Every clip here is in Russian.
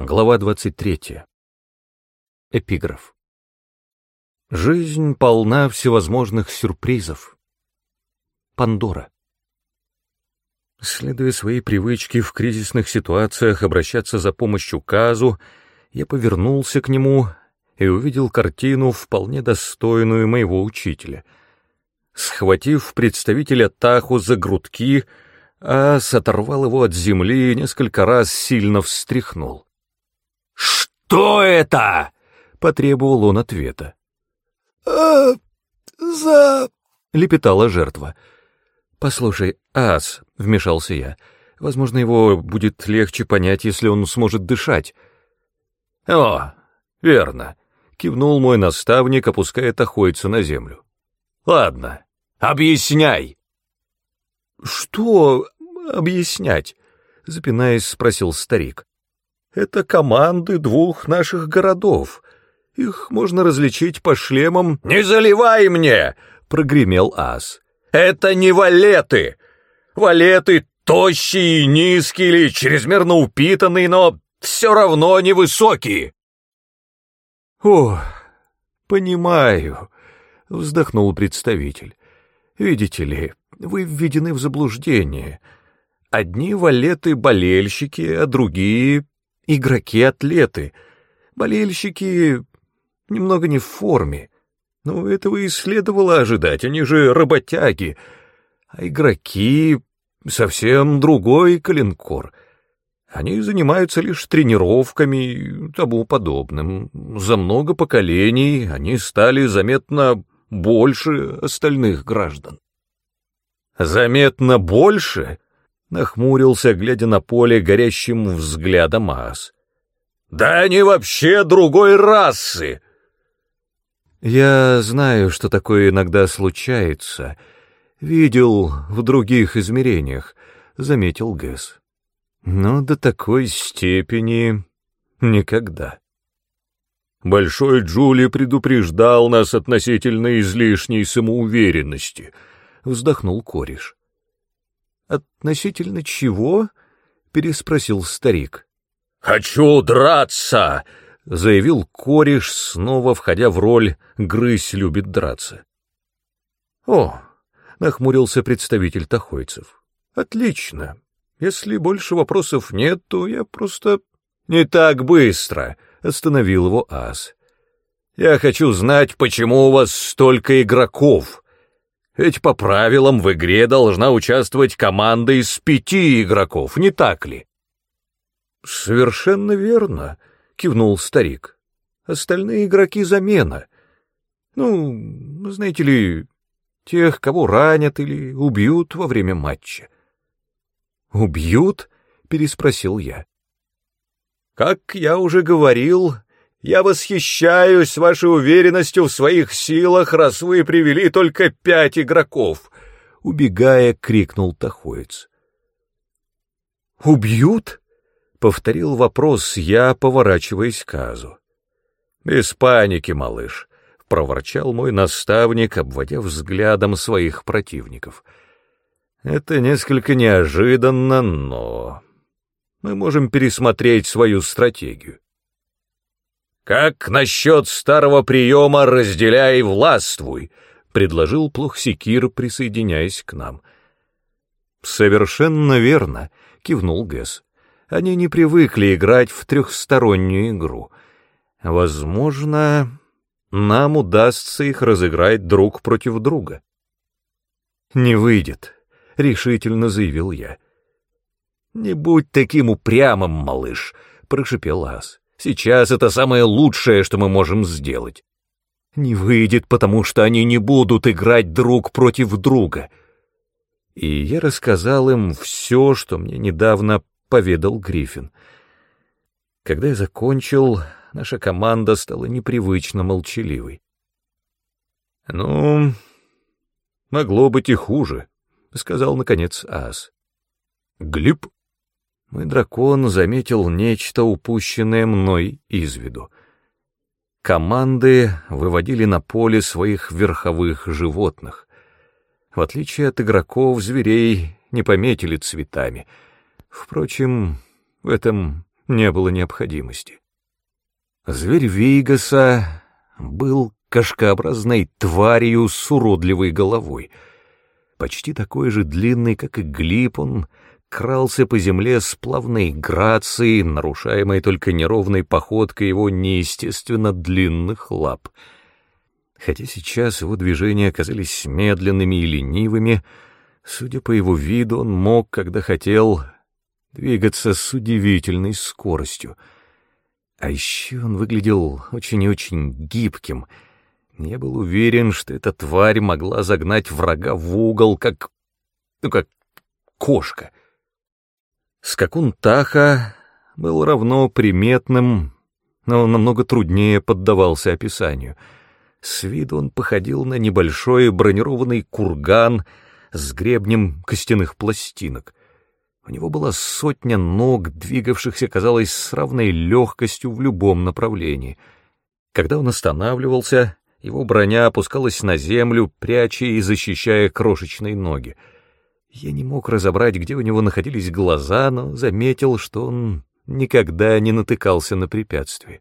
Глава 23. Эпиграф. Жизнь полна всевозможных сюрпризов. Пандора. Следуя своей привычке в кризисных ситуациях обращаться за помощью Казу, я повернулся к нему и увидел картину, вполне достойную моего учителя. Схватив представителя Таху за грудки, Ас оторвал его от земли и несколько раз сильно встряхнул. «Что это?» — потребовал он ответа. «А, за...» — лепетала жертва. «Послушай, ас», — вмешался я, — «возможно, его будет легче понять, если он сможет дышать». «О, верно», — кивнул мой наставник, опуская тахойца на землю. «Ладно, объясняй». «Что объяснять?» — запинаясь, спросил старик. Это команды двух наших городов. Их можно различить по шлемам. «Не заливай мне!» — прогремел ас. «Это не валеты! Валеты тощие, низкие или чрезмерно упитанные, но все равно невысокие!» «О, понимаю», — вздохнул представитель. «Видите ли, вы введены в заблуждение. Одни валеты-болельщики, а другие игроки-атлеты, болельщики немного не в форме. Но этого и следовало ожидать, они же работяги. А игроки — совсем другой калинкор. Они занимаются лишь тренировками и тому подобным. За много поколений они стали заметно больше остальных граждан. «Заметно больше?» Нахмурился, глядя на поле горящим взглядом ас. «Да они вообще другой расы!» «Я знаю, что такое иногда случается. Видел в других измерениях», — заметил Гэс. «Но до такой степени никогда». Большой Джули предупреждал нас относительно излишней самоуверенности, — вздохнул кореш. «Относительно чего?» — переспросил старик. «Хочу драться!» — заявил кореш, снова входя в роль «грысь любит драться». «О!» — нахмурился представитель тахойцев. «Отлично. Если больше вопросов нет, то я просто...» «Не так быстро!» — остановил его ас. «Я хочу знать, почему у вас столько игроков!» Ведь по правилам в игре должна участвовать команда из пяти игроков, не так ли? Совершенно верно, кивнул старик. Остальные игроки замена. Ну, знаете ли, тех, кого ранят или убьют во время матча. Убьют? переспросил я. Как я уже говорил, я восхищаюсь вашей уверенностью в своих силах, раз вы привели только пять игроков!» Убегая, крикнул Тахоец. «Убьют?» — повторил вопрос я, поворачиваясь к Азу. «Без паники, малыш», — проворчал мой наставник, обводя взглядом своих противников. «Это несколько неожиданно, но мы можем пересмотреть свою стратегию. «Как насчет старого приема «разделяй властвуй»?» — предложил Плохсикир, присоединяясь к нам. «Совершенно верно», — кивнул Гэс. «Они не привыкли играть в трехстороннюю игру. Возможно, нам удастся их разыграть друг против друга». «Не выйдет», — решительно заявил я. «Не будь таким упрямым, малыш», — прошепел Ас. Сейчас это самое лучшее, что мы можем сделать. Не выйдет, потому что они не будут играть друг против друга. И я рассказал им все, что мне недавно поведал Гриффин. Когда я закончил, наша команда стала непривычно молчаливой. «Ну, могло быть и хуже», — сказал, наконец, Ас. «Глеб?» Мой дракон заметил нечто, упущенное мной из виду. Команды выводили на поле своих верховых животных. В отличие от игроков, зверей не пометили цветами. Впрочем, в этом не было необходимости. Зверь Вейгаса был кошкообразной тварью с уродливой головой. Почти такой же длинный, как и глип, он крался по земле с плавной грацией, нарушаемой только неровной походкой его неестественно длинных лап. Хотя сейчас его движения оказались медленными и ленивыми, судя по его виду, он мог, когда хотел, двигаться с удивительной скоростью. А еще он выглядел очень и очень гибким. Я был уверен, что эта тварь могла загнать врага в угол, как... ну, как кошка. Скакун Таха был равно приметным, но намного труднее поддавался описанию. С виду он походил на небольшой бронированный курган с гребнем костяных пластинок. У него была сотня ног, двигавшихся, казалось, с равной легкостью в любом направлении. Когда он останавливался, его броня опускалась на землю, пряча и защищая крошечные ноги. Я не мог разобрать, где у него находились глаза, но заметил, что он никогда не натыкался на препятствия.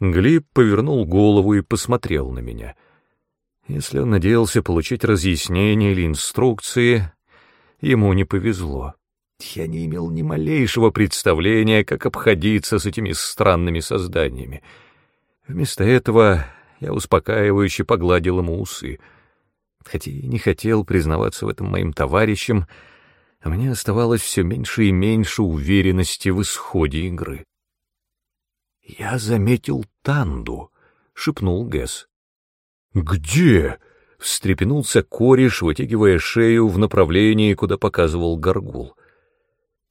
Глиб повернул голову и посмотрел на меня. Если он надеялся получить разъяснение или инструкции, ему не повезло. Я не имел ни малейшего представления, как обходиться с этими странными созданиями. Вместо этого я успокаивающе погладил ему усы — хотя и не хотел признаваться в этом моим товарищам, а мне оставалось все меньше и меньше уверенности в исходе игры. «Я заметил Танду», — шепнул Гэс. «Где?» — встрепенулся кореш, вытягивая шею в направлении, куда показывал горгул.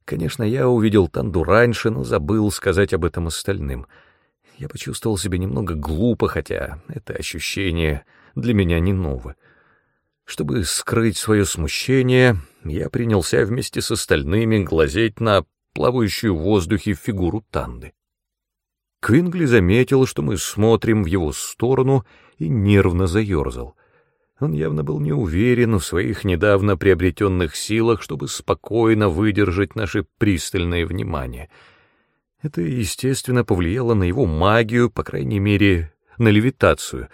Конечно, я увидел Танду раньше, но забыл сказать об этом остальным. Я почувствовал себя немного глупо, хотя это ощущение для меня не новое. Чтобы скрыть свое смущение, я принялся вместе с остальными глазеть на плавающую в воздухе фигуру Танды. Квингли заметил, что мы смотрим в его сторону, и нервно заерзал. Он явно был не уверен в своих недавно приобретенных силах, чтобы спокойно выдержать наше пристальное внимание. Это, естественно, повлияло на его магию, по крайней мере, на левитацию.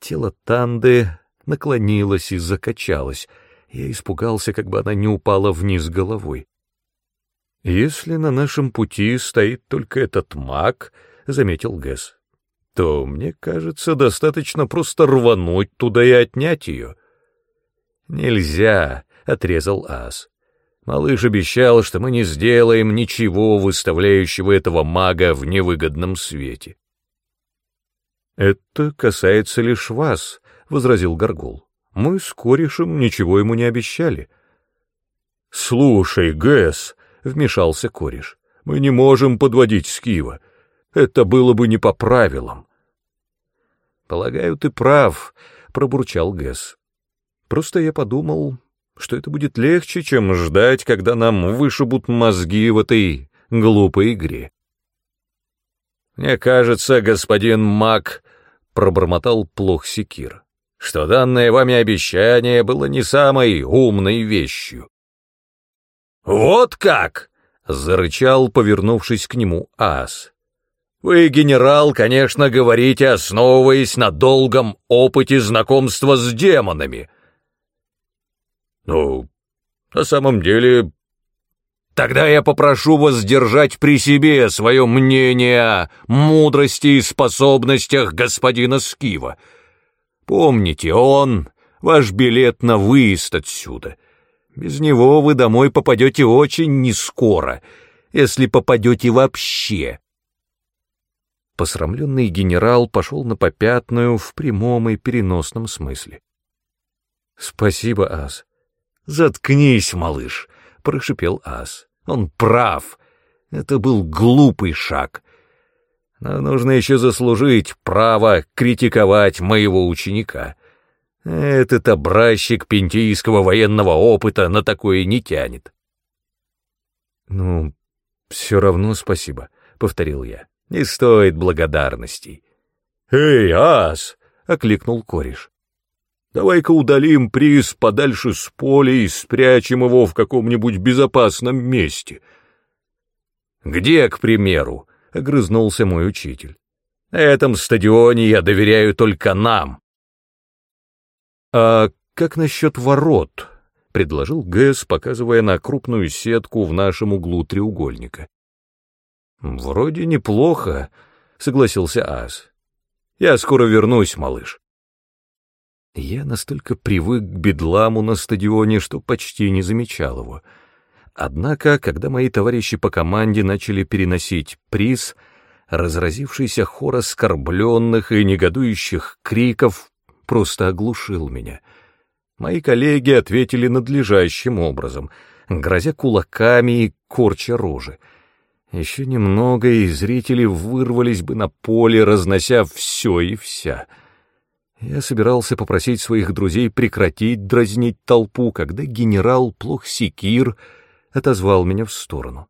Тело Танды наклонилась и закачалась. Я испугался, как бы она не упала вниз головой. «Если на нашем пути стоит только этот маг», — заметил Гэс, — «то, мне кажется, достаточно просто рвануть туда и отнять ее». «Нельзя», — отрезал Ас. «Малыш обещал, что мы не сделаем ничего, выставляющего этого мага в невыгодном свете». «Это касается лишь вас», — возразил Горгул. «Мы с корешем ничего ему не обещали». «Слушай, Гэс», — вмешался кореш, — «мы не можем подводить Скива. Это было бы не по правилам». «Полагаю, ты прав», — пробурчал Гэс. «Просто я подумал, что это будет легче, чем ждать, когда нам вышибут мозги в этой глупой игре». «Мне кажется, господин Мак», — пробормотал плох Секир, что данное вами обещание было не самой умной вещью. «Вот как!» — зарычал, повернувшись к нему ас. «Вы, генерал, конечно, говорите, основываясь на долгом опыте знакомства с демонами». «Ну, на самом деле...» «Тогда я попрошу вас держать при себе свое мнение о мудрости и способностях господина Скива», Помните, он — ваш билет на выезд отсюда. Без него вы домой попадете очень нескоро, если попадете вообще. Посрамленный генерал пошел на попятную в прямом и переносном смысле. «Спасибо, Ас». «Заткнись, малыш», — прошипел Ас. «Он прав. Это был глупый шаг. Но нужно еще заслужить право критиковать моего ученика. Этот образчик пентийского военного опыта на такое не тянет. «Ну, все равно спасибо», — повторил я. «Не стоит благодарностей». «Эй, ас!» — окликнул кореш. «Давай-ка удалим приз подальше с поля и спрячем его в каком-нибудь безопасном месте». Где, к примеру? — огрызнулся мой учитель. На этом стадионе я доверяю только нам. А как насчет ворот? — предложил Гэс, показывая на крупную сетку в нашем углу треугольника. «Вроде неплохо», — согласился Ас. «Я скоро вернусь, малыш». Я настолько привык к бедламу на стадионе, что почти не замечал его. Однако, когда мои товарищи по команде начали переносить приз, разразившийся хор оскорбленных и негодующих криков просто оглушил меня. Мои коллеги ответили надлежащим образом, грозя кулаками и корча рожи. Еще немного, и зрители вырвались бы на поле, разнося все и вся. Я собирался попросить своих друзей прекратить дразнить толпу, когда генерал Плохсикир отозвал меня в сторону.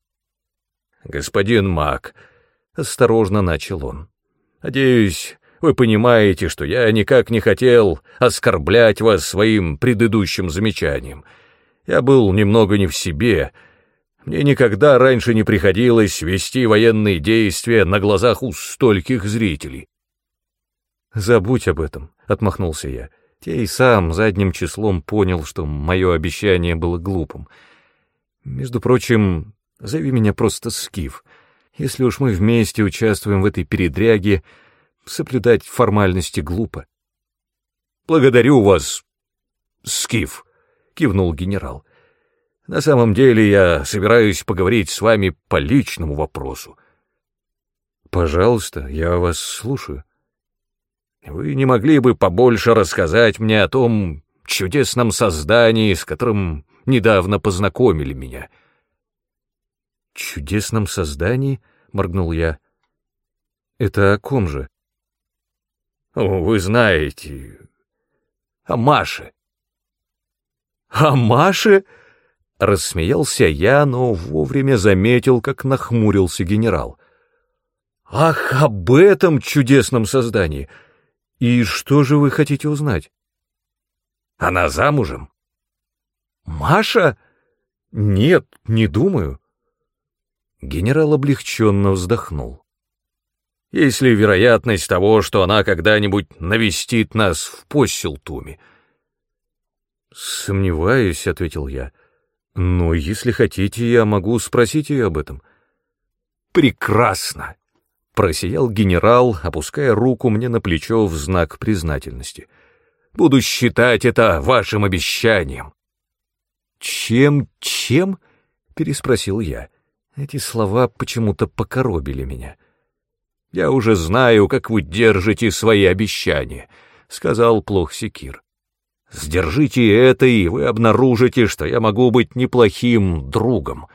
«Господин Мак», — осторожно начал он, — «надеюсь, вы понимаете, что я никак не хотел оскорблять вас своим предыдущим замечанием. Я был немного не в себе, — мне никогда раньше не приходилось вести военные действия на глазах у стольких зрителей. «Забудь об этом», — отмахнулся я. Те и сам задним числом понял, что мое обещание было глупым. Между прочим, зови меня просто Скиф. Если уж мы вместе участвуем в этой передряге, соблюдать формальности глупо. «Благодарю вас, Скиф», — кивнул генерал. На самом деле я собираюсь поговорить с вами по личному вопросу. Пожалуйста, я вас слушаю. Вы не могли бы побольше рассказать мне о том чудесном создании, с которым недавно познакомили меня? Чудесном создании? — моргнул я. Это о ком же? Вы знаете, о Маше. О Маше? Рассмеялся я, но вовремя заметил, как нахмурился генерал. «Ах, об этом чудесном создании! И что же вы хотите узнать?» «Она замужем?» «Маша? Нет, не думаю». Генерал облегченно вздохнул. «Есть ли вероятность того, что она когда-нибудь навестит нас в Посселтуме?» «Сомневаюсь», — ответил я. Но если хотите, я могу спросить ее об этом. Прекрасно! Просиял генерал, опуская руку мне на плечо в знак признательности. Буду считать это вашим обещанием. Чем, чем? Переспросил я. Эти слова почему-то покоробили меня. Я уже знаю, как вы держите свои обещания, сказал плох Секир. Сдержите это, и вы обнаружите, что я могу быть неплохим другом.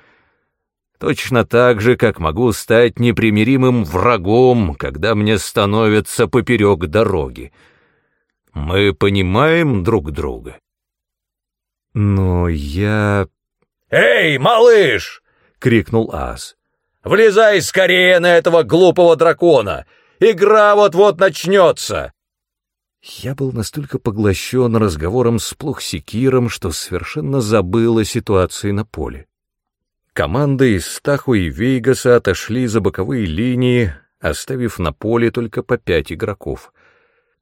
Точно так же, как могу стать непримиримым врагом, когда мне становится поперек дороги. Мы понимаем друг друга. Но я... «Эй, малыш!» — крикнул Ас. «Влезай скорее на этого глупого дракона! Игра вот-вот начнется!» Я был настолько поглощен разговором с Плохсикиром, что совершенно забыл о ситуации на поле. Команды из Стаху и Вейгаса отошли за боковые линии, оставив на поле только по пять игроков.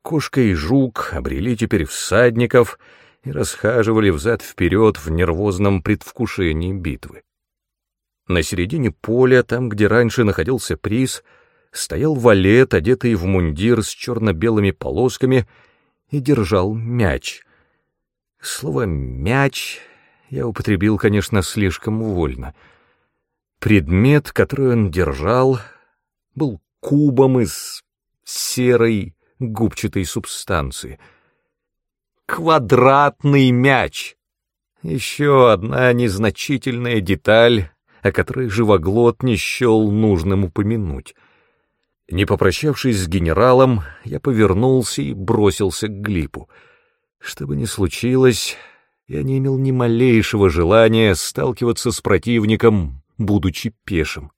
Кошка и Жук обрели теперь всадников и расхаживали взад-вперед в нервозном предвкушении битвы. На середине поля, там, где раньше находился приз, — стоял валет, одетый в мундир с черно-белыми полосками, и держал мяч. Слово «мяч» я употребил, конечно, слишком вольно. Предмет, который он держал, был кубом из серой губчатой субстанции. Квадратный мяч! Еще одна незначительная деталь, о которой живоглот не счел нужным упомянуть — не попрощавшись с генералом, я повернулся и бросился к Глипу. Что бы ни случилось, я не имел ни малейшего желания сталкиваться с противником, будучи пешим.